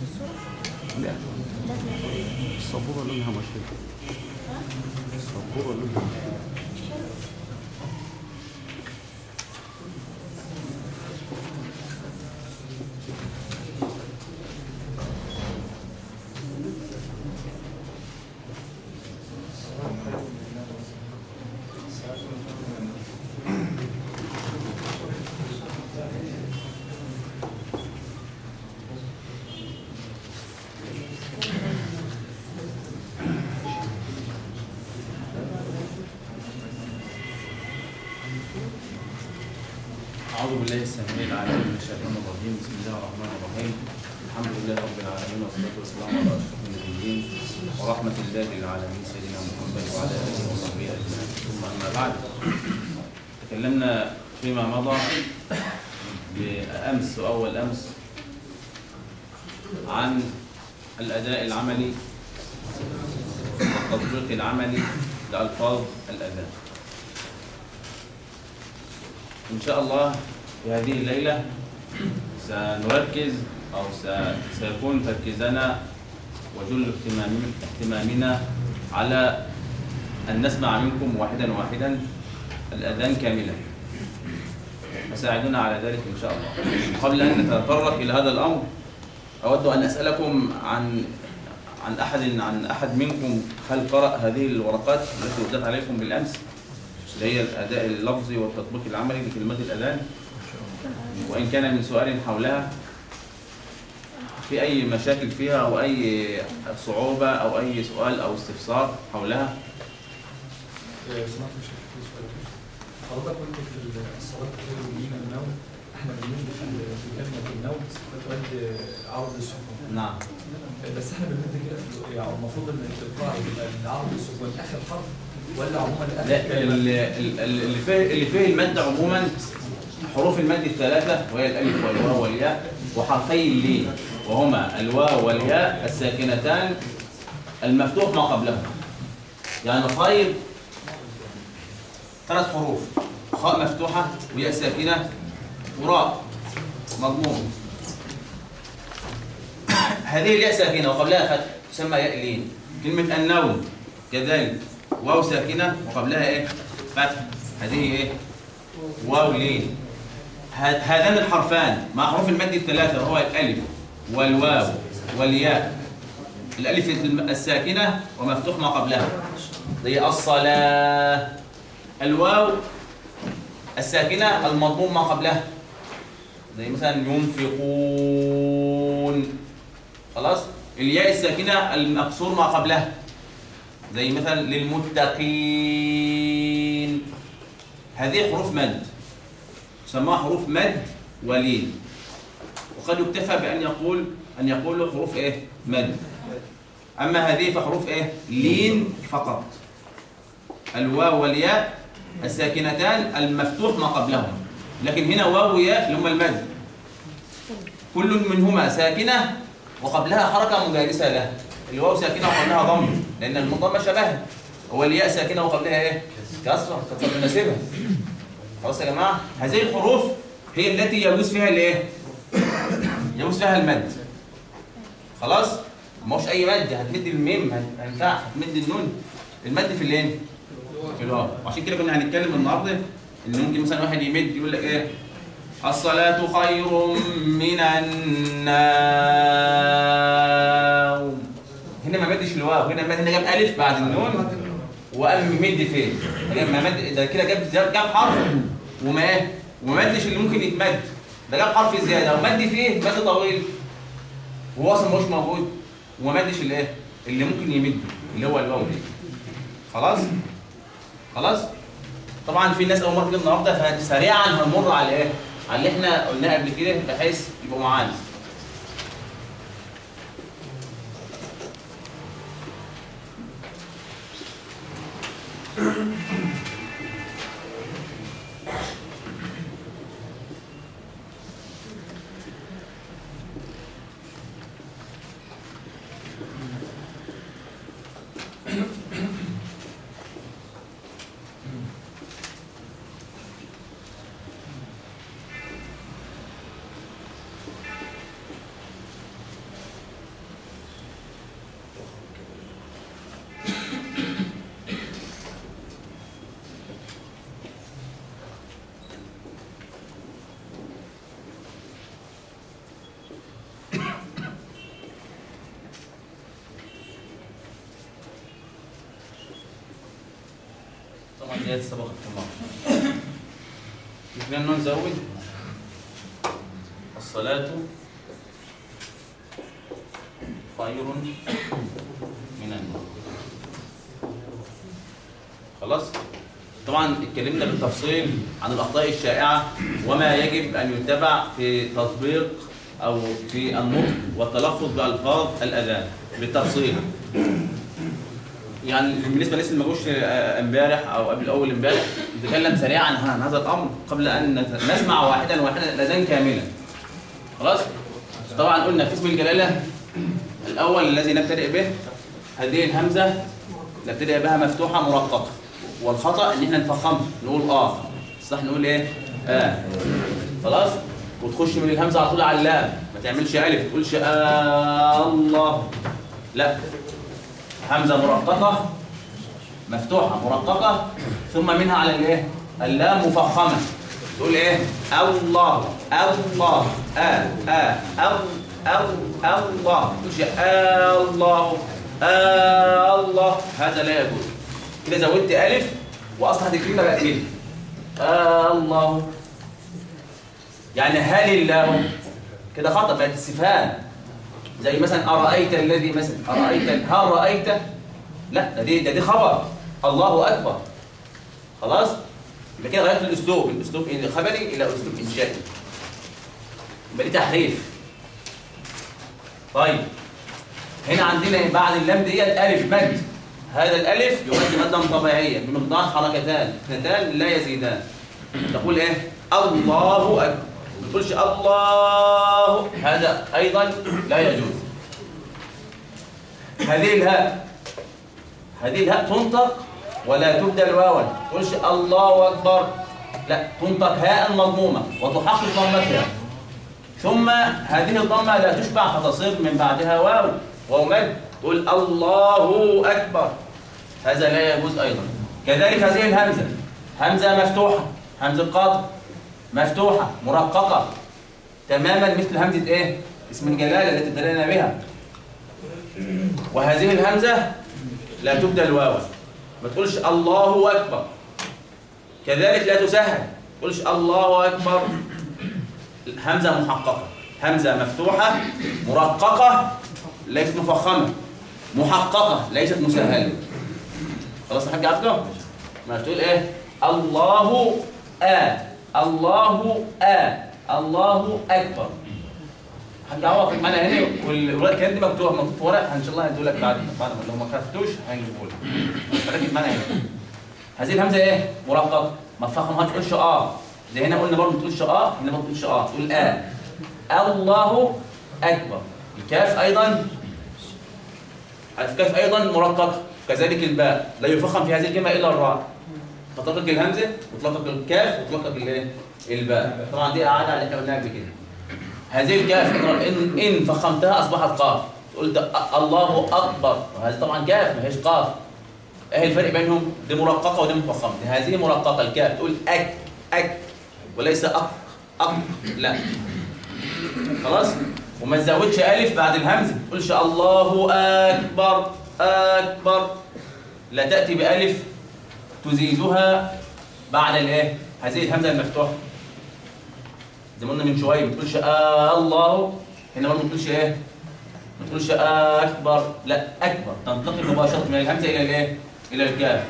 لا السبورة لونها مشهور. السبورة لونها مشهور أعوذ بالله السميع العليم من الشيطان الرجيم بسم الله الرحمن الرحيم الحمد لله رب العالمين والصلاة والسلام على أشرف النبيين ورحمة الله للعالمين سيدنا محمد وعلى آله وصحبه أجمعين ثم أما بعد تكلمنا فيما مضى بأمس وأول أمس عن الأداء العملي والتطبيق العملي لألفاظ الأذان إن شاء الله في هذه الليلة سنركز أو سيكون تركيزنا وجل اهتمام- اهتمامنا على أن نسمع منكم واحدا واحدا الأذان كاملا. فساعدونا على ذلك إن شاء الله. قبل أن نتطرق إلى هذا الأمر أود أن أسألكم عن عن أحد عن أحد منكم هل قرأ هذه الورقات التي وزعت عليكم بالأمس؟ اللي هي الأداء اللفظي والتطبيق العملي لكلمات الأذان. وإن كان من سؤال حولها في أي مشاكل فيها أو أي صعوبة أو أي سؤال أو استفسار حولها؟ سمعت مش في سؤال حضرتك قلت في الصلاة غير الدين النوم إحنا بنمد في في كلمة النوم تود عرض السكون. نعم. بس إحنا بنمد كده المفروض إن الإلقاء يبقى عرض السكون. آخر حرف ولا عموما لا اللي فيه اللي فيه المد عموما حروف المد الثلاثة وهي الألف والواو والياء وحرفي اللين وهما الواو والياء الساكنتان المفتوح ما قبلهما يعني خير ثلاث حروف خاء مفتوحة وياء ساكنة وراء مضموم هذه الياء ساكنة وقبلها فتح تسمى ياء لين. كلمة النوم كذلك. واو ساكنة وقبلها إيه؟ فتح. هذه إيه؟ واو لين. هذان الحرفان مع حروف المد الثلاثة وهو الألف والواو والياء. الألف الساكنة ومفتوح ما قبلها. زي الصلاة. الواو الساكنة المضموم ما قبلها. زي مثلا ينفقون. خلاص؟ الياء الساكنة المكسور ما قبلها. زي مثلا للمتقين. هذه حروف مد. سموها حروف مد ولين. وقد يكتفى بأن يقول أن يقول حروف إيه؟ مد. أما هذه فحروف إيه؟ لين فقط. الواو والياء الساكنتان المفتوح ما قبلهما لكن هنا واو وياء اللي هما المد. كل منهما ساكنة وقبلها حركة مجالسة لها الواو ساكنة وقبلها ضم لأن المضمة شبهها هو الياء ساكنة وقبلها إيه؟ كسرة كسرة مناسبة خلاص يا جماعة هذه الحروف هي التي يجوز فيها الإيه؟ يجوز فيها المد خلاص؟ ما هوش أي مد هتمد الميم ما ينفع هتمد النون المد في الإيه؟ في الواو وعشان كده كنا هنتكلم النهارده إن ممكن مثلا واحد يمد يقول لك إيه الصلاة خير من النوم هنا ما مدش الواو هنا مد هنا جاب ألف بعد النون وقام مد فين؟ لما مد ده كده جاب جاب حرف وما إيه؟ وما مدش اللي ممكن يتمد. ده جاب حرف زيادة. ومد فيه؟ مد طويل. وهو أصلا مش موجود. وما مدش اللي إيه؟ اللي ممكن يمد اللي هو الواو دي. خلاص؟ خلاص؟ طبعا في ناس أول مرة تيجي النهارده فسريعا هنمر على إيه؟ على اللي إحنا قلناه قبل كده بحيث يبقوا معانا. سبقت الله يمكن أن نزود. الصلاة خير من النوم. خلاص؟ طبعا اتكلمنا بالتفصيل عن الأخطاء الشائعة وما يجب أن يتبع في تطبيق أو في النطق والتلفظ بألفاظ الأذان. بالتفصيل. يعني بالنسبة لسه ما جوش آه، امبارح أو قبل أول امبارح نتكلم سريعا عن هذا الأمر قبل أن نسمع واحدا واحدا الاذان كاملا. خلاص؟ طبعا قلنا في اسم الجلالة الأول الذي نبتدئ به هذه الهمزة نبتدئ بها مفتوحة مرققة. والخطأ إن إحنا نفخمها نقول آه. صح نقول إيه؟ آه. خلاص؟ وتخش من الهمزة على طول على اللام ما تعملش ألف ما تقولش آه الله. لا. همزه مرققة مفتوحة مرققة ثم منها على الإيه؟ اللام مفخمة. تقول إيه؟ الله الله آه آه أو أو الله. تقولش الله الله. هذا لا يجوز. كده زودت ألف وأصبحت الكلمة بقت آه الله. يعني هل الله؟ كده خطأ بقت استفهام زي مثلا أرأيت الذي مثلا أرأيت هل رأيت؟ لا دي ده دي خبر. الله أكبر. خلاص؟ يبقى كده غيرت الأسلوب. من أسلوب خبري إلى أسلوب إنشائي. يبقى دي تحريف. طيب. هنا عندنا بعد اللام ديت ألف مد هذا الألف يمد مدا طبيعيا بمقدار حركتان. اثنتان لا يزيدان. تقول إيه؟ الله أكبر. ما تقولش الله. هذا أيضا لا يجوز. هذه الهاء هذه الهاء تنطق ولا تبدل واوا تقولش الله أكبر. لا تنطق هاء مضمومة وتحقق ضمتها. ثم هذه الضمة لا تشبع فتصير من بعدها واو. واو مد تقول الله أكبر. هذا لا يجوز أيضا. كذلك هذه الهمزة. همزة مفتوحة همزة قاطع. مفتوحة مرققة. تماما مثل همزة إيه؟ اسم الجلالة التي ابتدأنا بها. وهذه الهمزة لا تبدل واو ما تقولش الله أكبر. كذلك لا تسهل. ما تقولش الله أكبر. همزة محققة. همزة مفتوحة مرققة ليست مفخمة. محققة ليست مسهلة. خلاص يا حاج عبده؟ ما تقول إيه؟ الله آ الله آ الله أكبر حاج عوض معانا هنا والورق الكلام دي مكتوب مكتوب في ورق. إن شاء الله هديه لك بعد بعد ما لو ما كتبتوش هنجيبه لك ركز معانا هنا هذه الهمزة إيه؟ مرققه ما تفخمهاش تقولش آه. زي هنا قلنا برضه ما تقولش آه هنا ما تقولش آه. تقول آه. الله أكبر. الكاف أيضا. الكاف أيضا؟ مرققه كذلك الباء. لا يفخم في هذه الكلمة إلا الراء. تطلق الهمزة وتطلق الكاف وتطلق الايه الباء. طبعا دي قاعدة على اللي إحنا قلناها قبل كده. هذه الكاف ان إن فخمتها أصبحت قاف. قلت الله أكبر. وهذه طبعا كاف ما هيش قاف. إيه الفرق بينهم؟ دي مرققه ودي مفخمة. هذه مرققه الكاف. تقول أك أك. وليس أق أق. لا. خلاص؟ وما تزودش ألف بعد الهمزة. ما تقولش الله أكبر أكبر. لا تأتي بألف تزيدها بعد الإيه؟ هذه الهمزة المفتوحة. زي ما قلنا من شوية ما تقولش آه الله هنا ما تقولش إيه؟ ما تقولش آه أكبر. لا أكبر. تنتقل مباشرة من الهمزة إلى الإيه؟ إلى الكاف.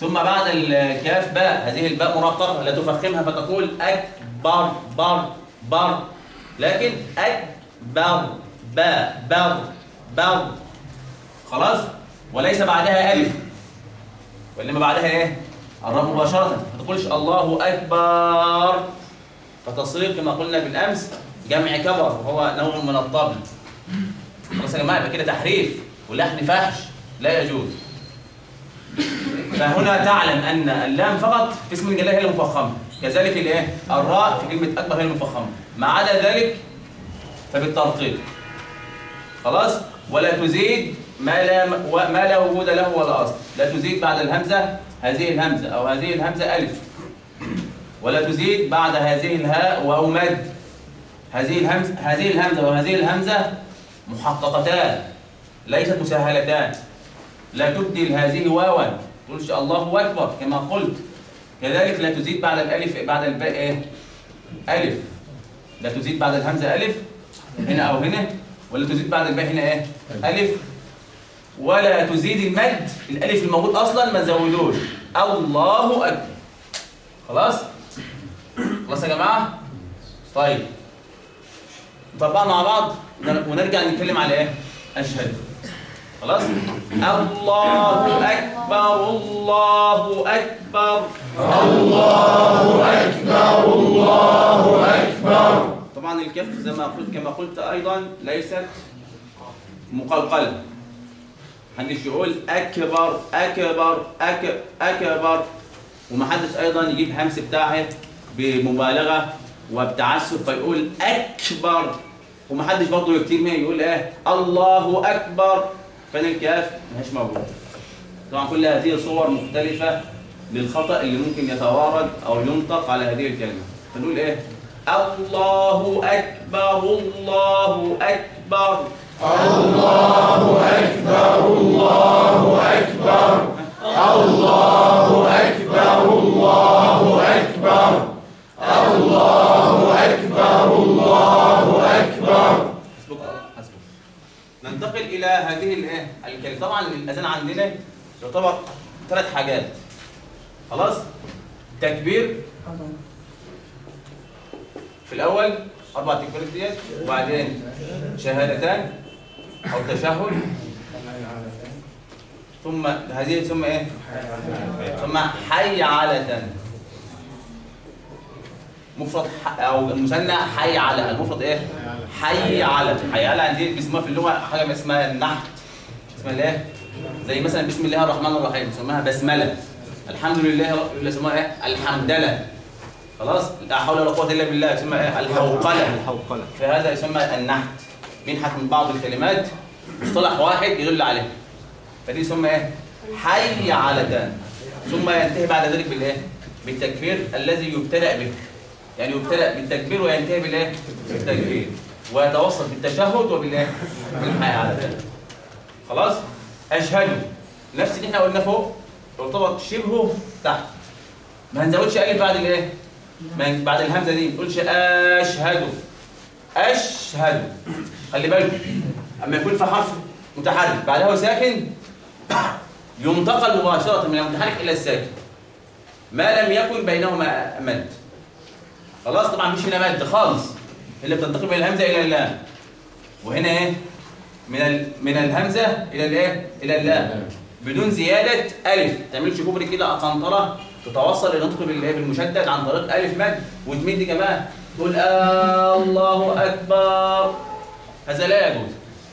ثم بعد الكاف باء هذه الباء مرققة لا تفخمها فتقول أكبر بر بر. لكن أكبر باء بر بر. خلاص؟ وليس بعدها ألف. وإنما بعدها إيه؟ الراء مباشرة. ما تقولش الله أكبر. فتصريف كما قلنا بالأمس جمع كبر وهو نوع من الطبل خلاص يا جماعة يبقى كده تحريف ولحن فحش. لا يجوز. فهنا تعلم أن اللام فقط في اسم الجلالة هي المفخمة. كذلك الإيه؟ الراء في كلمة أكبر هي المفخمة. ما عدا ذلك فبالترقيق خلاص؟ ولا تزيد ما لا ما لا وجود له ولا أصل. لا تزيد بعد الهمزة هذه الهمزة أو هذه الهمزة ألف. ولا تزيد بعد هذه الهاء وأو مد. هذه الهمزه هذه الهمزة وهذه الهمزة محققتان ليست مسهلتان. لا تبدل هذه واوا. تقولش الله أكبر كما قلت. كذلك لا تزيد بعد الألف بعد الباء إيه؟ ألف. لا تزيد بعد الهمزة ألف هنا أو هنا. ولا تزيد بعد الباء هنا إيه؟ ألف. ولا تزيد المد. الألف الموجود أصلا ما تزودوش الله أكبر. خلاص؟ خلاص يا جماعة؟ طيب. نطبقها مع بعض ونرجع نتكلم على إيه؟ أشهد. خلاص؟ الله أكبر الله أكبر. طبعا الكف زي ما قلت كما قلت أيضا ليست مقلقلة. محدش يقول أكبر أكبر أك أكبر. ومحدش أيضا يجيب همس بتاعه بمبالغة وبتعسف فيقول أكبر. ومحدش برضه يكتب هنا يقول إيه؟ الله أكبر. فين الكاف؟ مش موجود. طبعا كل هذه صور مختلفة للخطأ اللي ممكن يتوارد أو ينطق على هذه الكلمة. فنقول إيه؟ الله أكبر الله أكبر. حسبك حسبك ننتقل إلى هذه الايه الكلمة طبعا الاذان عندنا يعتبر ثلاث حاجات خلاص تكبير في الأول أربع تكبيرات ديت وبعدين شهادتان أو تشهد. ثم هذه ثم إيه؟ ثم حي على مفرد أو المثنى حي على المفرد إيه؟ حي على حي على دي بيسموها في اللغة حاجة اسمها النحت. اسمها الإيه؟ زي مثلا بسم الله الرحمن الرحيم اسمها بسملة. الحمد لله رب اللي اسمها إيه؟ الحمدلة. خلاص؟ لا حول ولا قوة إلا بالله اسمها إيه؟ الحوقلة. الحوقلة. فهذا يسمى النحت. منحت من بعض الكلمات مصطلح واحد يدل عليه. فدي يسمى إيه؟ حي على تان ثم ينتهي بعد ذلك بالإيه؟ بالتكبير الذي يبتدأ به. يعني يبتدأ بالتكبير وينتهي بالإيه؟ بالتكبير. ويتوسط بالتشهد وبالإيه؟ بالحي على تان خلاص؟ أشهد. نفس اللي إحنا قلنا فوق. يعتبر شبهه تحت. ما هنزودش ألف بعد الإيه؟ بعد الهمزة دي. ما تقولش أشهد. أشهد. خلي بالك. أما يكون في حرف متحرك بعدها ساكن ينتقل مباشرة من المتحرك إلى الساكن. ما لم يكن بينهما مد. خلاص طبعا مش هنا مد خالص. اللي بتنتقل من الهمزة إلى اللام. وهنا إيه؟ من ال... من الهمزة إلى الإيه؟ إلى اللام. بدون زيادة ألف. ما تعملش كوبري كده قنطره تتوصل النطق بالايه بالمشدد عن طريق ألف مد. وتمد كمان. تقول آه الله أكبر. هذا لا يجوز.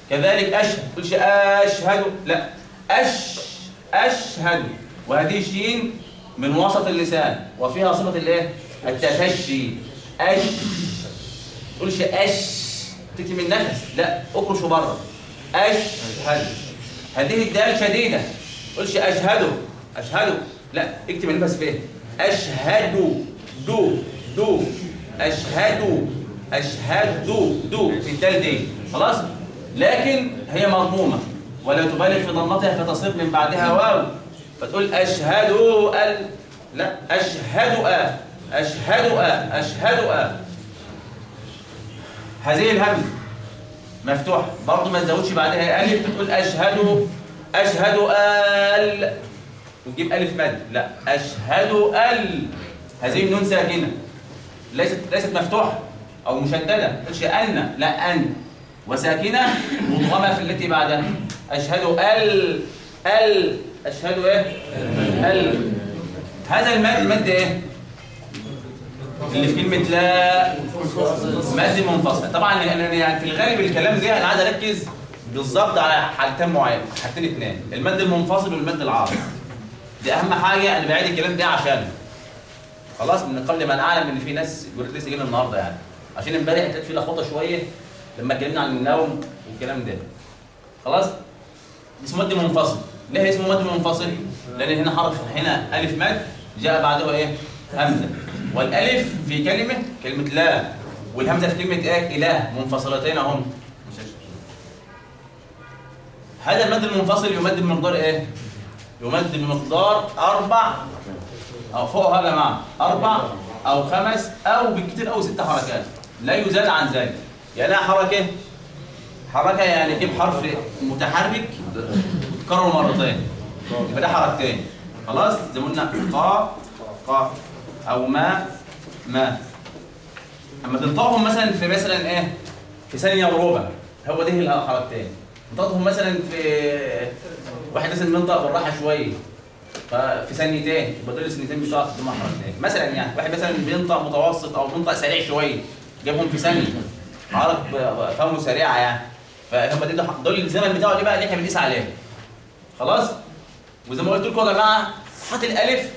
كذلك اشهد ما تقولش أشهد لا. اش أشهد. وهذه الشين من وسط اللسان وفيها صفة الإيه؟ التفشي. ما تقولش اش تكتم النفس لا. اكرشه بره. أشهد. هذه الدال شديدة. ما تقولش أشهد. أشهد. لا اكتب النفس فين أشهد. دو. دو. أشهد. اشهد دو دو في الدال دي خلاص؟ لكن هي مضمومه ولا تبالغ في ضمتها فتصير من بعدها واو. فتقول اشهد ال لا اشهد أ اشهد أ اشهد أ. هذه الهمزه مفتوحة. برضه ما تزودش بعدها ألف بتقول اشهد اشهد ال. وتجيب ألف مد. لا اشهد ال. هذه النون ساكنة. ليست ليست مفتوحة. أو مشددة. ما تقولش أن لا أن. وساكنة مضغمة في التي بعدها. أشهد ال ال. أشهد إيه؟ ال. هذا المد مد إيه؟ اللي في كلمة لا. مد منفصل. طبعا يعني في الغالب الكلام ده أنا عايز أركز بالظبط على حاجتين معينة حاجتين اثنين المد المنفصل والمد العارض. دي أهم حاجة. أنا بعيد الكلام ده عشان خلاص من قبل ما نعلم إن في ناس لسه جايين النهارده يعني. عشان امبارح كانت في لخبطة شوية لما اتكلمنا عن النوم والكلام ده. خلاص؟ اسمه مد منفصل. ليه اسمه مد منفصل؟ لأن هنا حرف هنا ألف مد جاء بعده إيه؟ همزة. والألف في كلمة كلمة لا. والهمزة في كلمة إيه؟ إله. منفصلتين أهم. هذا المد المنفصل يمد بمقدار إيه؟ يمد بمقدار أربع أو فوقها يا جماعة أربع أو خمس أو بالكثير أو ست حركات. لا يزال عن ذلك. يعني حركة. حركة يعني جيب حرف متحرك؟ كرره مرتين. يبقى ده حركتين. خلاص؟ زي ما قلنا قا قا أو ما ما. أما تنطقهم مثلا في مثلا إيه؟ في ثانية وربع. هو ده الحركتين نطقهم مثلا في واحد مثلا بينطق بالراحة شوية ففي ثانيتين. الثانيتين بتوع دول حركتين. مثلا يعني واحد مثلا بينطق متوسط أو بينطق سريع شوية جابهم في ثانية عرف فهمه سريعة يعني. فهم دول دول الزمن بتاعه دي بقى اللي إحنا بنقيس عليه. خلاص؟ وزي ما قلت لكم يا جماعة هات الألف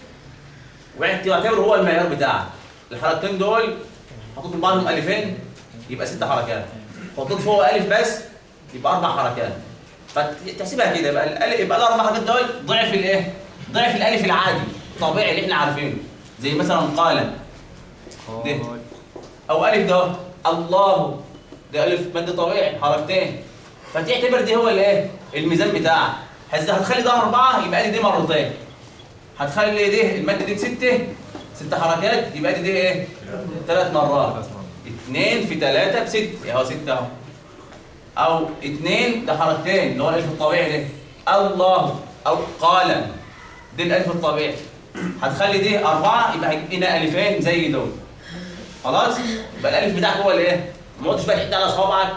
واعتبره هو المعيار بتاعك. الحركتين دول حطيت بعضهم ألفين يبقى ست حركات. حطيت فوق ألف بس يبقى أربع حركات. فتحسبها كده يبقى يبقى الأربع حركات دول ضعف الإيه؟ ضعف الألف العادي الطبيعي اللي إحنا عارفينه. زي مثلا قال. ده أو ألف ده الله. ده ألف. مد طبيعي. حركتين فتعتبر دي هو الايه الميزان بتاعك هتخلي ده أربعة يبقى دي, دي مرتين. هتخلي دي المادة دي ستة ست حركات يبقى دي, دي إيه؟ ثلاث مرات. اثنين في ثلاثة بست اهو ستة أهو. أو اثنين ده حركتين. اللي هو الألف الطبيعي ده. الله. أو قال. دي الألف الطبيعي. هتخلي دي أربعة يبقى هيجيب لنا ألفين زي دول. خلاص؟ يبقى الألف بتاعك هو اللي إيه؟ ما تقعدش بقى تعد على صوابعك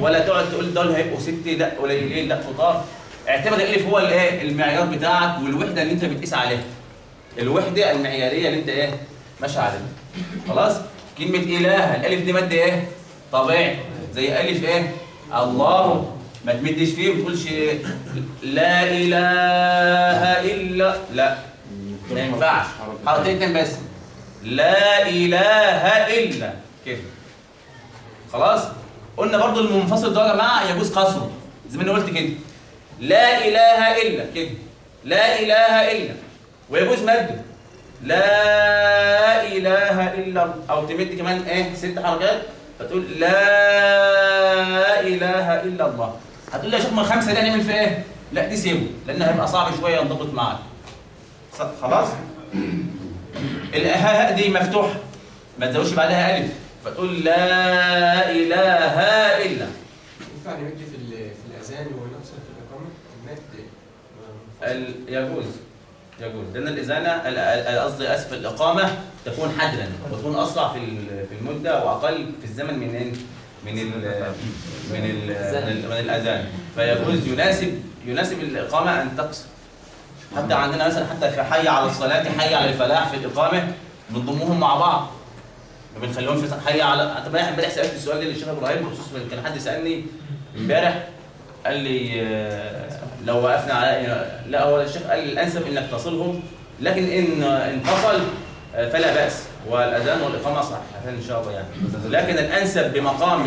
ولا تقعد تقول دول هيبقوا ست لا قليلين لا كتار. اعتبر الألف هو اللي إيه؟ المعيار بتاعك والوحدة اللي أنت بتقيس عليها. الوحدة المعيارية اللي أنت إيه؟ ماشي عليها. خلاص؟ كلمة إله الألف دي مادة إيه؟ طبيعي. زي ألف إيه؟ الله. ما تمدش فيه ما تقولش لا إله إلا لا. ما ينفعش. حركتين بس. لا إله إلا. كده. خلاص؟ قلنا برضو المنفصل ده يا جماعة يجوز قصره. زي ما أنا قلت كده. لا إله إلا. كده. لا إله إلا. ويجوز مده. لا إله إلا. أو تمد كمان إيه؟ ست حركات. فتقول لا إله إلا الله. هتقول لي يا شيخ ما الخمسة دي هنعمل فيها إيه؟ لا دي سيبه لأن هيبقى صعب شوية ينضبط معاك. خلاص؟ الهاء دي مفتوحة. ما تزودش بعدها ألف. فتقول لا إله إلا. ينفع نمد في في الأذان ونقصر في الإقامة؟ المد ال- يجوز يجوز لأن الإذانة ال- ال- قصدي أسف الإقامة تكون حدرا وتكون اسرع في في المدة وأقل في الزمن من؟ من من ال من, ال من الأذان. فيجوز يناسب يناسب الإقامة أن تقصر حتى عندنا مثلا حتى في حي على الصلاة حي على الفلاح في الإقامة بنضمهم مع بعض. ما بنخليهمش مثلا حي على طب أنا امبارح سألت السؤال ده للشيخ إبراهيم بخصوص كان حد سألني امبارح قال لي آه، لو وقفنا على لا هو الشيخ قال الأنسب إنك تصلهم لكن إن انفصل آه، فلا بأس والأذان والإقامة صح إن شاء الله يعني. لكن الأنسب بمقام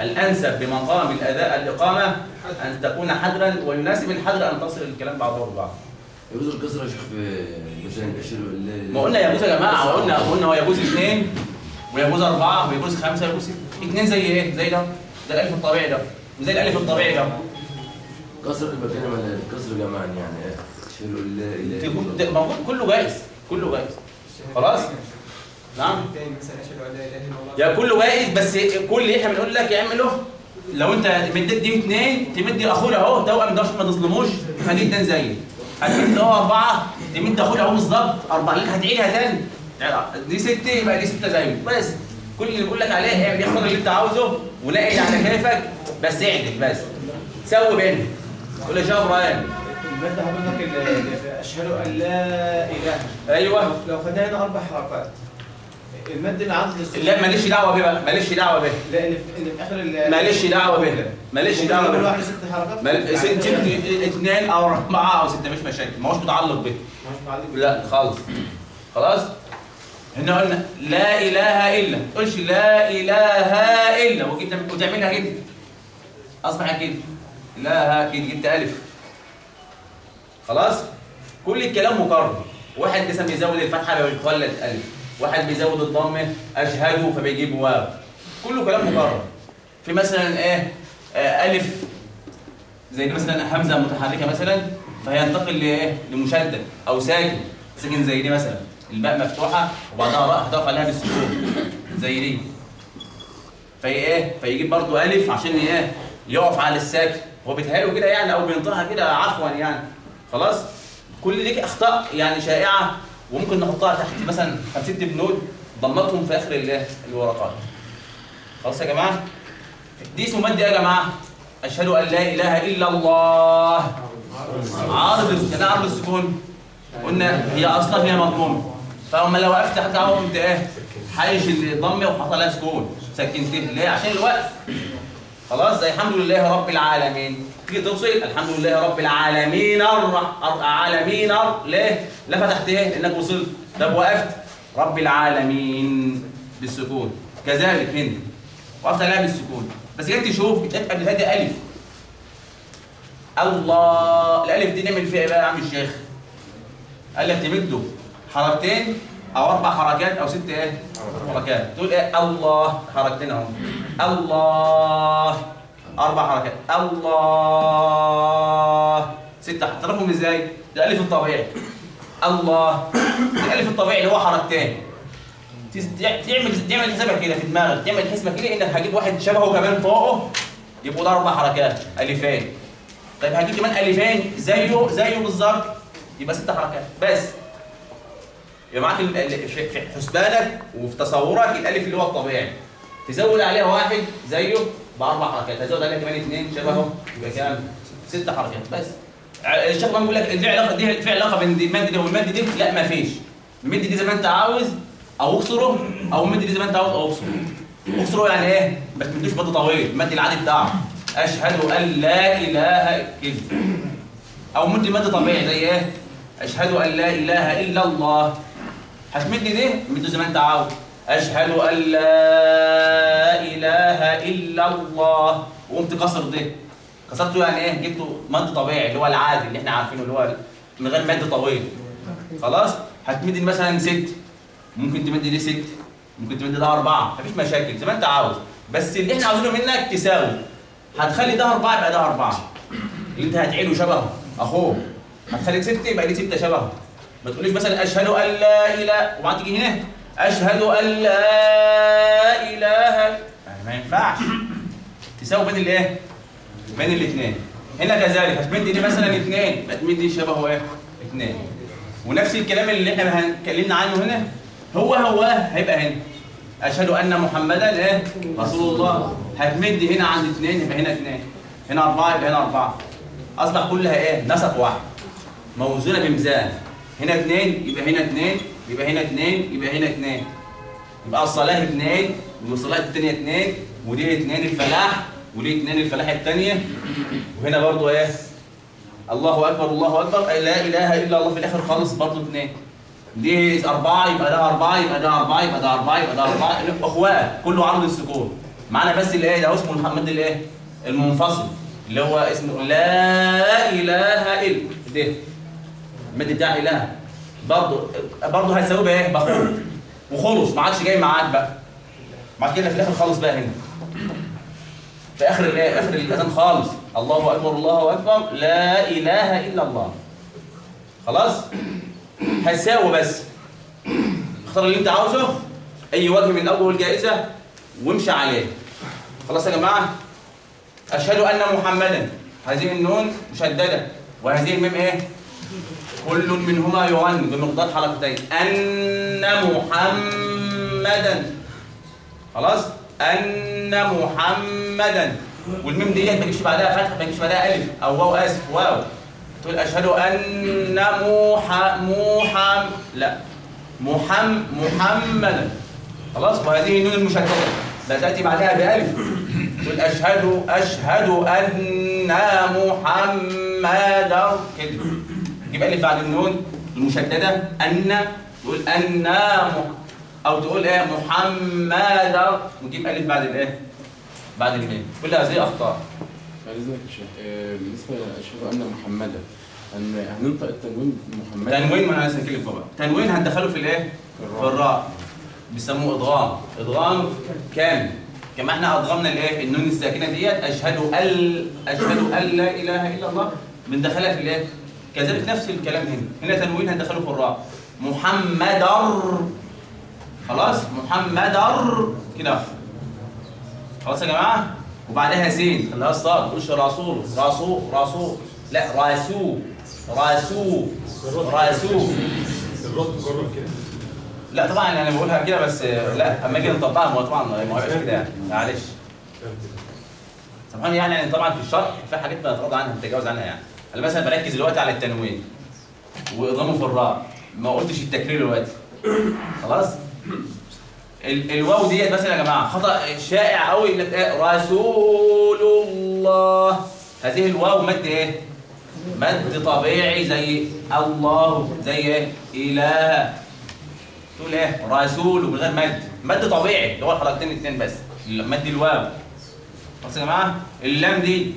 الأنسب بمقام الأداء الاقامه أن تكون حدرا ويناسب الحدر أن تصل الكلام بعضه ببعض يجوز القصر يا شيخ في مثلا اشير ما قلنا يجوز يا جماعة قلنا قلنا هو يجوز اثنين ويجوز أربعة ويجوز خمسة ويجوز ستة. اثنين زي إيه؟ زي ده. ده الألف الطبيعي ده. زي الألف الطبيعي ده. اللي بتكلم عن القصر جماعا يعني. موجود كله جايز كله جايز خلاص؟ نعم. الثاني مثلا اشهد ان لا اله إلا الله. يا كله جايز بس كل اللي إحنا بنقول لك اعمله لو أنت مديت دي اثنين تمد اخوه أهو توأم ده ما تظلموش. خليه اتنين زيي. هتمد اهو أربعة تمد اخوه أهو بالظبط. أربعة لك هتعيدها تاني. يعني دي ستة يبقى دي ستة زيه بس كل اللي بقول لك عليه اعمل اختار اللي أنت عاوزه ونقل على كيفك. بس اعدل بس. سوي بينهم. قول يا شيخ إبراهيم المادة حضرتك أشهد أن لا إله أيوه. لو خدنا هنا أربع حركات المد الصوت لا ماليش دعوة بيه بقى. ماليش دعوة بيه. لا اللي في ال- ماليش دعوة بيه. ماليش دعوة بيه. واحد ست حركات؟ مال ست ست اثنين أو أربعة أو ستة مش مشاكل. ما هوش متعلق به لا خالص. خلاص؟ هنا قلنا لا إله إلا. ما تقولش لا إله إلا. وتعملها كده أصبح كده لا كده جبت. ألف. خلاص؟ كل الكلام مكرر واحد مثلا بيزود الفتحة بيتولد ألف. واحد بيزود الضمه أشهد فبيجيب واو. كله كلام مكرر في مثلا إيه آه ألف زي مثلا همزه متحركة مثلا فهينتقل لإيه؟ لمشدد أو ساكن. ساكن زي دي مثلا. الباء مفتوحة وبعدها راء هتقف عليها بالسكون. زي دي. في إيه؟ فيجيب برضو ألف عشان إيه؟ يقف على الساكن. هو بيتهيأله كده يعني أو بينطقها كده عفوا يعني. خلاص؟ كل دي أخطاء يعني شائعة. وممكن نحطها تحت مثلا خمس ست بنود ضمتهم في آخر الورقات خلاص يا جماعة؟ دي اسمه مد إيه يا جماعة. أشهد أن لا إله إلا الله. عارض الس- يعني عارض السكون قلنا هي أصلا هي مضمومه فاما لو وقفت حتى قمت إيه حايش الضمه وحط لها سكون. سكنتين. ليه؟ عشان الوقف خلاص؟ زي الحمد لله رب العالمين. توصل الحمد لله رب العالمين الر- الر- عالمين الر- ليه؟ لا فتحت إيه؟ لانك وصلت. طب وقفت. رب العالمين. بالسكون. كذلك هنا وقفت عليها بالسكون. بس جيت تشوف اتقال قبل هذه ألف. الله. الألف دي نعمل فيها إيه بقى يا عم الشيخ؟ قال لك تمده حركتين أو أربع حركات أو ست إيه؟ حركات. تقول إيه؟ الله. حركتين أهو. الله. أربع حركات. الله. ستة تعرفهم إزاي؟ ده الالف الطبيعي. الله. الالف الطبيعي اللي هو حركتين. تعمل تعمل حسابك كده في دماغك. تعمل حسابك كده إنك هجيب واحد شبهه كمان فوقه. يبقوا ده أربع حركات. ألفين. طيب هجيب كمان ألفين. زيه زيه بالظبط. يبقى ست حركات. بس. يبقى معاك في حسبانك وفي تصورك الألف اللي هو الطبيعي. تزود عليها واحد. زيه. بأربع حركات. تزود عليها كمان اثنين شبهه يبقى كام؟ ست حركات. بس. الشيخ ما بيقول لك دي علاقة دي في علاقة بين المد دي والمد دي؟ لا ما فيش. المد دي زي ما انت عاوز أو أكسره أو المد دي زي ما انت عاوز أو أكسره. أكسره يعني إيه؟ ما تمدوش مد طويل. المد العادي بتاعه. أشهد أن لا إله كده أو مد مد طبيعي زي إيه؟ أشهد أن لا إله إلا الله. هتمد دي مد زي ما انت عاوز. أشهد أن لا إله إلا الله. وقمت كسر ده كسرته يعني إيه؟ جبته مد طبيعي اللي هو العادي اللي إحنا عارفينه اللي هو من غير مد طويل. خلاص؟ هتمد مثلا ست. ممكن تمد دي ست. ممكن تمد ده أربعة. مفيش مشاكل زي ما أنت عاوز. بس اللي إحنا عاوزينه منك تساوي. هتخلي ده أربعة يبقى ده أربعة. اللي أنت هتعيله شبهه. أخوه. هتخلي ست يبقى دي ستة شبهه. ما تقوليش مثلا أشهد أن لا إله. وبعد تيجي هنا أشهد أن لا يعني ما ينفعش. تساوي بين الايه؟ بين الاثنين هنا كذلك هتمد دي مثلا اثنين هتمد دي شبهه إيه اثنين ونفس الكلام اللي إحنا اتكلمنا عنه هنا هو هو هيبقى هنا. أشهد أن محمدا إيه؟ رسول الله. هتمد هنا عند اثنين يبقى هنا اثنين هنا أربعة يبقى هنا أربعة. اصبح كلها إيه؟ نسق واحد. موزونة بميزان. هنا اثنين يبقى هنا اثنين يبقى هنا اثنين يبقى هنا اثنين يبقى الصلاه اثنين والصلاه الثانية اثنين ودي اثنين الفلاح ودي اثنين الفلاح الثانية وهنا برضو إيه؟ الله أكبر الله أكبر. أي لا إله إلا الله في الآخر خالص برضو اثنين دي أربعة يبقى ده أربعة يبقى ده أربعة يبقى ده أربعة يبقى ده أربعة. أخوات كله عرض السكون. معانا بس الإيه ده اسمه محمد الإيه المنفصل اللي هو اسمه لا إله إلا ده المد بتاع إله. برضه برضه هتساوي بإيه؟ بأخوه وخلص. ما عادش جاي معاك بقى. بعد كده في الآخر خالص بقى هنا. في آخر الإيه؟ آخر الأذان خالص. الله أكبر الله أكبر. لا إله إلا الله. خلاص؟ هتساوي بس. اختار اللي أنت عاوزه. أي وجه من أول الجائزه وامشي عليه. خلاص يا جماعة؟ أشهد أن محمدا. هذه النون مشددة. وهذه الميم إيه؟ كل منهما يغن بمقدار حركتين أن محمدا. خلاص؟ أن محمدا. والميم دي ما تجيش بعدها فتحة ما تجيش بعدها ألف. أو واو آسف واو. تقول أشهد أن موح موحم لا. محم محمدا. خلاص؟ وهذه النون المشددة لا تأتي بعدها بألف. تقول أشهد أشهد أن محمدا. كده. تجيب ألف بعد النون المشددة أن تقول أن أو تقول إيه محمدا وتجيب ألف بعد الإيه؟ بعد الميم. كل هذه أخطاء. اذنك يا شيخ بالنسبة اشهد أن محمدا هن- هننطق التنوين محمدا تنوين ما أنا لسه هنتكلم فيه بقى تنوين هندخله في الإيه؟ في الراء بيسموه ادغام ادغام كامل كما إحنا ادغمنا الإيه؟ النون الساكنة ديت. أشهد أل أشهد أن لا إله إلا الله. بندخلها في الإيه؟ كذلك نفس الكلام هنا. هنا تنوين هندخله في الراء محمدر. خلاص؟ محمدر. كده. خلاص يا جماعة؟ وبعدها سين خليها صاد تقولش رسول. رسول. رسول. لا الرد مجرد كده لا طبعا أنا بقولها كده بس لا أما أجي نطبقها ما طبعا ما هو كده يعني. معلش. يعني يعني طبعا في الشرح في حاجات بنتغاضى عنها بنتجاوز عنها يعني. أنا مثلا بركز دلوقتي على التنوين واضغامه في الراء ما قلتش التكرير دلوقتي. خلاص؟ ال الواو ديت مثلا يا جماعة خطأ شائع قوي إنك إيه؟ رسول الله. هذه الواو مد إيه؟ مد طبيعي زي الله زي إيه؟ إله. تقول إيه؟ رسول من غير مد. مد طبيعي. اللي هو الحركتين الاثنين بس. مد الواو. خلاص يا جماعة اللام دي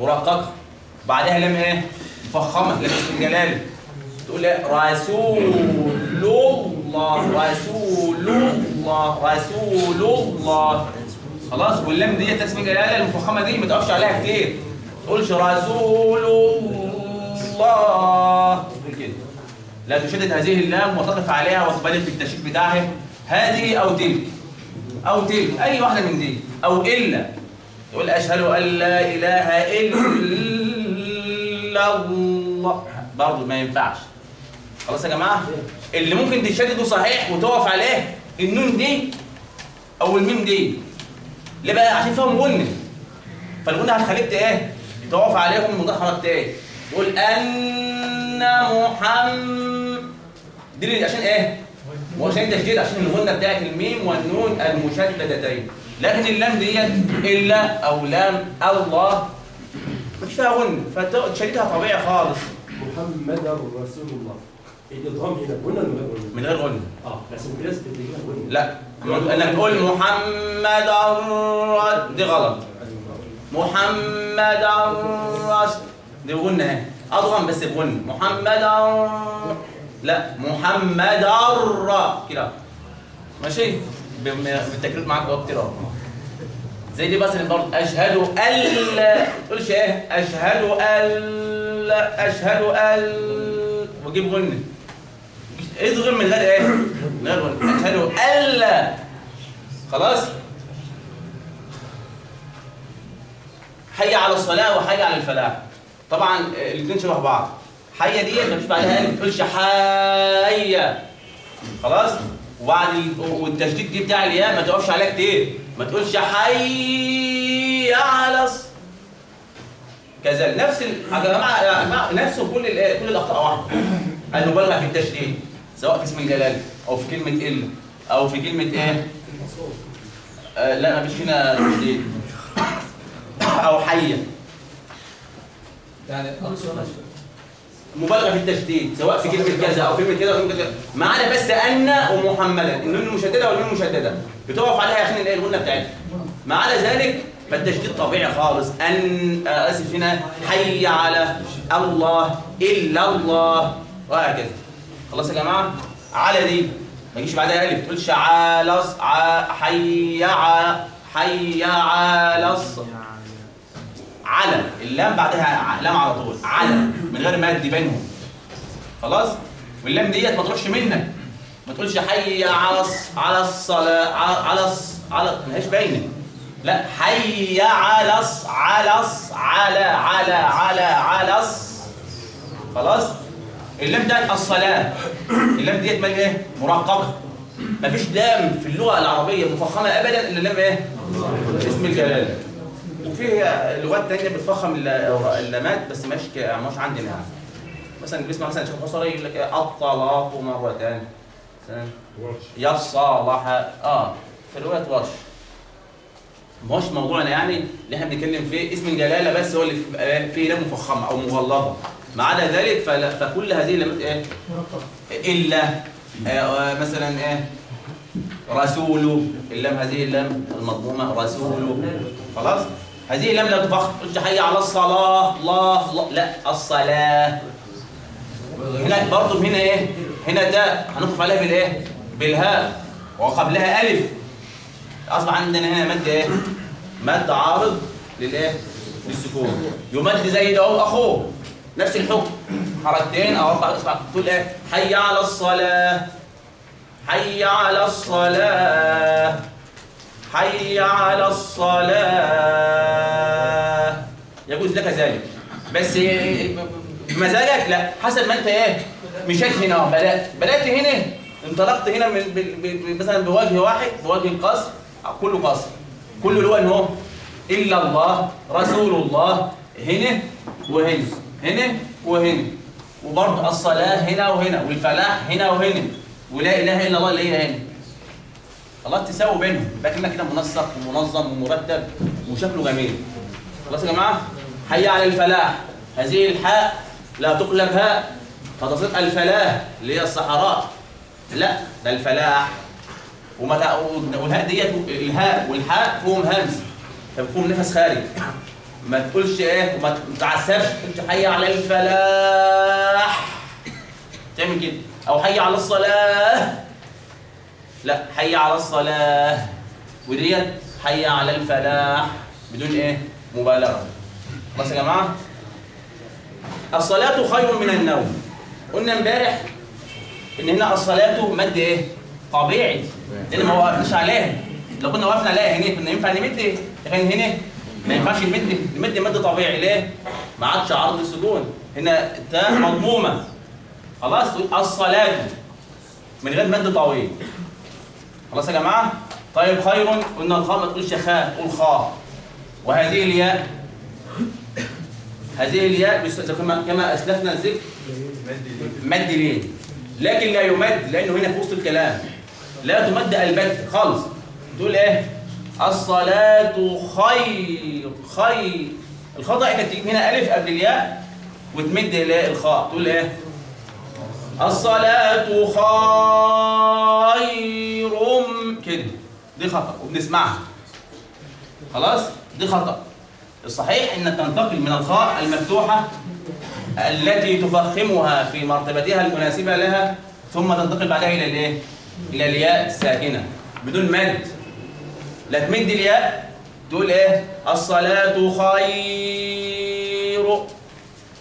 مرققه بعدها لام إيه؟ مفخمة. لام اسم الجلال. تقول إيه؟ رسول الله رسول الله رسول الله خلاص واللام دي اسم الجلاله المفخمة دي ما تقفش عليها كتير. ما تقولش رسول الله لا تشدد هذه اللام وتقف عليها وتبالغ في التشديد بتاعها. هذه أو تلك. أو تلك. أي واحدة من دي. أو إلا. تقول أشهد أن لا إله إلا الله. برضه ما ينفعش. خلاص يا جماعة اللي ممكن تشدده صحيح وتقف عليه النون دي أو الميم دي ليه بقى؟ عشان فيهم غنه فالغنه هتخليك إيه؟ تقف عليهم غير حركتين تقول أن محمد. دي عشان إيه؟ وعشان تشديد عشان الغنه بتاعت الميم والنون المشددتين. لكن اللام ديت إلا أو لام الله. مفيش فيها غنه فتشديدها طبيعي خالص. محمد رسول الله. الادغام هنا قلنا من غير قلنا من غير غنه آه بس الناس بتجيبها قلنا لا. أنك تقول محمد ر- دي غلط. محمد رسول دي غنة اهي أضغم بس بغنة محمد لا. محمد ر- كده. ماشي؟ بالتكرير معاك اهو زي دي مثلا برضه أشهد ال ما تقولش إيه؟ أشهد ال أشهد ال وجيب غنة اضغم من غير إيه؟ من غير غنة اشهد الا خلاص؟ حي على الصلاة وحي على الفلاح. طبعا الاثنين شبه بعض. حي دي ما فيش بعدها ما تقولش حي خلاص؟ وبعد ال- والتشديد دي بتاع الياء ما تقفش عليها كتير. ما تقولش حي على كذلك. نفس ال... يا جماعة نفس كل ال... كل الأخطاء واحدة. المبالغة في التشديد سواء في اسم الجلال أو في كلمة الا أو في كلمة إيه؟ آه لا مفيش هنا تشديد. أو حية. يعني مبالغة في التشديد سواء في كلمة كذا أو كلمة كذا أو كلمة كذا. ما عدا بس أن ومحمدا النون المشدده والنون المشدده بتقف عليها عشان الإيه الغنه بتاعتها. ما عدا ذلك فالتشديد طبيعي خالص. أن آه، أسف هنا حي على الله إلا الله وهكذا. خلاص يا جماعة؟ على دي. ما يجيش بعدها ألف. تقولش على حي ع حي على على. اللام بعدها لام على طول. على. غير مد بينهم. خلاص؟ واللام ديت ما تروحش منك. ما تقولش حي على الص- على الصلاه على الص- على ما هيش باينة. لا حي على الص- على الص- على على على على الص- خلاص؟ اللام بتاعت الصلاة. اللام ديت مال إيه؟ مرققه مفيش لام في اللغة العربية مفخمة ابدا إلا لام إيه؟ اسم الجلاله وفي لغات تانية بتفخم الل- اللامات بس مش مش عندنا. مثلا بيسمع مثلا شيخ حصري يقول لك؟ الطلاق مرتان. مثلا يصالح آه في رواية ورش. مش موضوعنا يعني اللي إحنا بنتكلم فيه اسم الجلالة بس هو اللي آه، فيه لام مفخمه أو مغلظة. ما عدا ذلك فكل هذه اللامات إيه إلا آه، مثلا إيه رسول اللام هذه اللام المضمومة رسول. خلاص؟ هذه اللام لا تفخم قلت حي على الصلاة. الله الله. لا الصلاة. هنا برضه هنا إيه؟ هنا تاء. هنقف عليها بالايه بالهاء. وقبلها ألف. أصبح عندنا هنا مد إيه؟ مد عارض للإيه؟ للسكون. يمد زي ده اهو أخوه. نفس الحكم. حركتين أو أربع. اصبع تقول إيه؟ حي على الصلاة. حي على الصلاة. حي على الصلاة. يجوز لك ذلك. بس بمزاجك؟ لا. حسب ما أنت إيه؟ مشيت هنا. أهو، بدأت. بدأت هنا. انطلقت هنا مثلا بوجه واحد بوجه القصر. كله قصر. كله هو ان هو إلا الله رسول الله. هنا وهنا. هنا وهنا. وبرضه الصلاة هنا وهنا. والفلاح هنا وهنا. ولا إله إلا الله اللي هي هنا خلاص تساوي بينهم. لكنك كده منسق ومنظم ومرتب وشكله جميل. خلاص يا جماعة؟ حي على الفلاح. هذه الحاء لا تقلب هاء فتصير الفلاح اللي هي الصحراء. لا ده الفلاح. وما تع- والهاء ديت الهاء والحاء فيهم همس فيهم نفس خارج. ما تقولش إيه وما تعسفش. تقولش حي على الفلاح. تعمل كده. أو حي على الصلاة. لا حي على الصلاة. وديت حي على الفلاح بدون إيه؟ مبالغة. خلاص يا جماعة الصلاة خير من النوم. قلنا امبارح إن هنا الصلاة مد إيه؟ طبيعي. لأن ما وقفناش عليها. لو كنا وقفنا عليها هنا كنا ينفع نمد لكن هنا ما ينفعش نمد. نمد مد طبيعي. ليه؟ ما عادش عرض السجون. هنا التاء مضمومة. خلاص تقول الصلاة من غير مد طويل. خلاص يا جماعة؟ طيب خير قلنا الخاء ما تقولش خاء قول خاء وهذه الياء هذه الياء كما كما أسلفنا الذكر مد ليه. لكن لا يمد لأنه هنا في وسط الكلام. لا تمد البت خالص. تقول إيه؟ الصلاة خير خير. الخطا انك تجيب هنا ألف قبل الياء وتمد الخاء تقول إيه؟ الصلاة خير. كده. دي خطأ وبنسمعها. خلاص؟ دي خطأ. الصحيح إنك تنتقل من الخاء المفتوحة التي تفخمها في مرتبتها المناسبة لها ثم تنتقل بعدها إلى الإيه؟ إلى الياء الساكنة. بدون مد. لا تمد الياء. تقول إيه؟ الصلاة خير.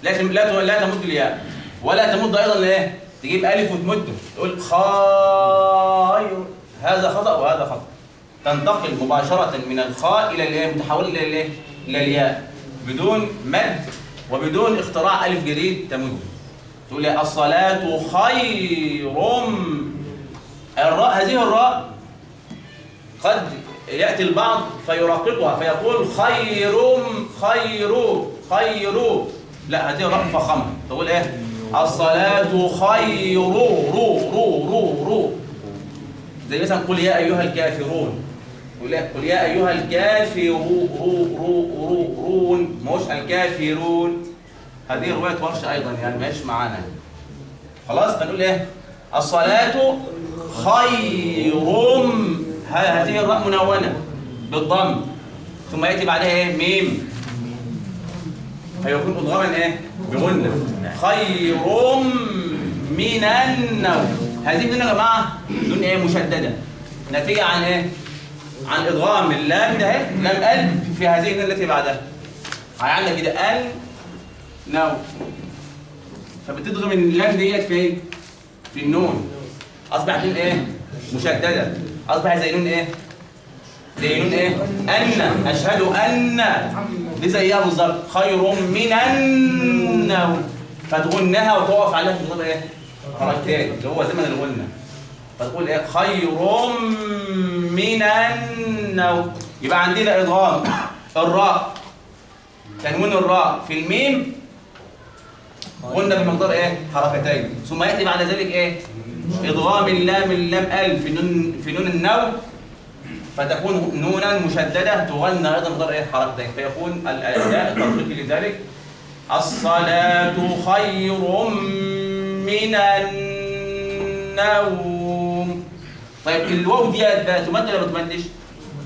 لكن لا لا تمد الياء. ولا تمد أيضا الإيه؟ تجيب ألف وتمده تقول خير هذا خطأ وهذا خطأ. تنتقل مباشرة من الخاء إلى الإيه؟ متحول إلى الإيه؟ إلى الياء. بدون مد وبدون اختراع ألف جديد تمد. تقول الصلاة خير. الراء هذه الراء قد يأتي البعض فيرققها فيقول خير خير خير. لا هذه الراء مفخمة تقول إيه؟ الصلاة خير رو رو رو رو زي مثلا قل يا أيها الكافرون. قل يا- قل يا أيها الكافرون رو رو رو رون الكافرون. هذه رواية ورش أيضا يعني ماهيش معانا. خلاص؟ فنقول إيه؟ الصلاة خير. هذه الراء منونة بالضم. ثم يأتي بعدها إيه؟ ميم. فيكون مضغما إيه؟ بغنة. خير من النوم. هذه بدون يا جماعة بدون إيه؟ مشددة. نتيجة عن إيه؟ عن إدغام اللام ده إيه؟ لام ال في هذه التي بعدها. هيعمل كده ال نو فبتدغم اللام ديت فين؟ في النون. أصبحت نون إيه؟ مشددة. أصبح زي نون إيه؟ زي نون إيه؟ أن أشهد أن. دي زيها بالظبط خير من النوم فتغنها وتقف عليها تغنى إيه؟ حركتين اللي هو زمن الغنه فتقول إيه؟ خير من النوم يبقى عندنا ادغام الراء. تنوين الراء في الميم. قلنا بمقدار إيه؟ حركتين. ثم يأتي بعد ذلك إيه؟ ادغام اللام اللام ال في نون في نون النوم فتكون نونا مشددة تغنى أيضا بمقدار إيه حركتين فيكون الأداء التطبيقي لذلك الصلاة خير من النوم. طيب الواو بقى تمد ولا ما تمدش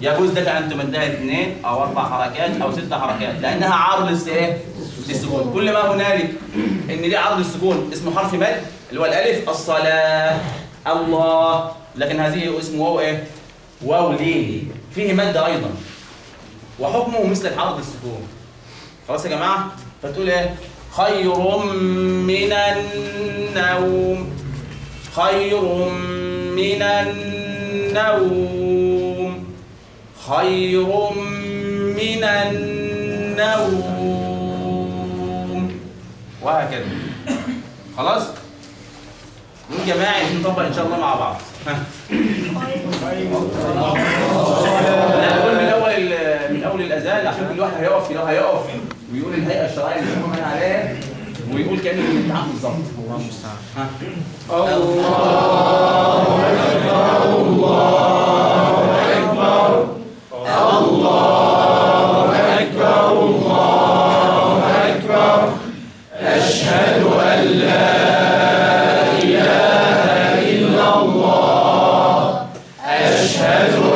يجوز لك أن تمدها اثنين أو أربع حركات أو ست حركات لأنها عارض للس- إيه للسكون. كل ما هنالك إن دي عارض السكون اسمه حرف مد اللي هو الألف الصلاة الله. لكن هذه اسمه واو إيه؟ واو لين فيه مد أيضا. وحكمه مثل عارض السكون خلاص يا جماعة؟ فتقول إيه؟ خير من النوم. خير من النوم. خير من النوم. وهكذا. خلاص؟ من جماعي عايزين نطبق إن شاء الله مع بعض. نقول من أول من أول الاذان عشان كل واحد هيقف هيقف. ويقول الهيئة الشرعية اللي هم عليها ويقول كأنه في الامتحان بالظبط. الله المستعان ها واحد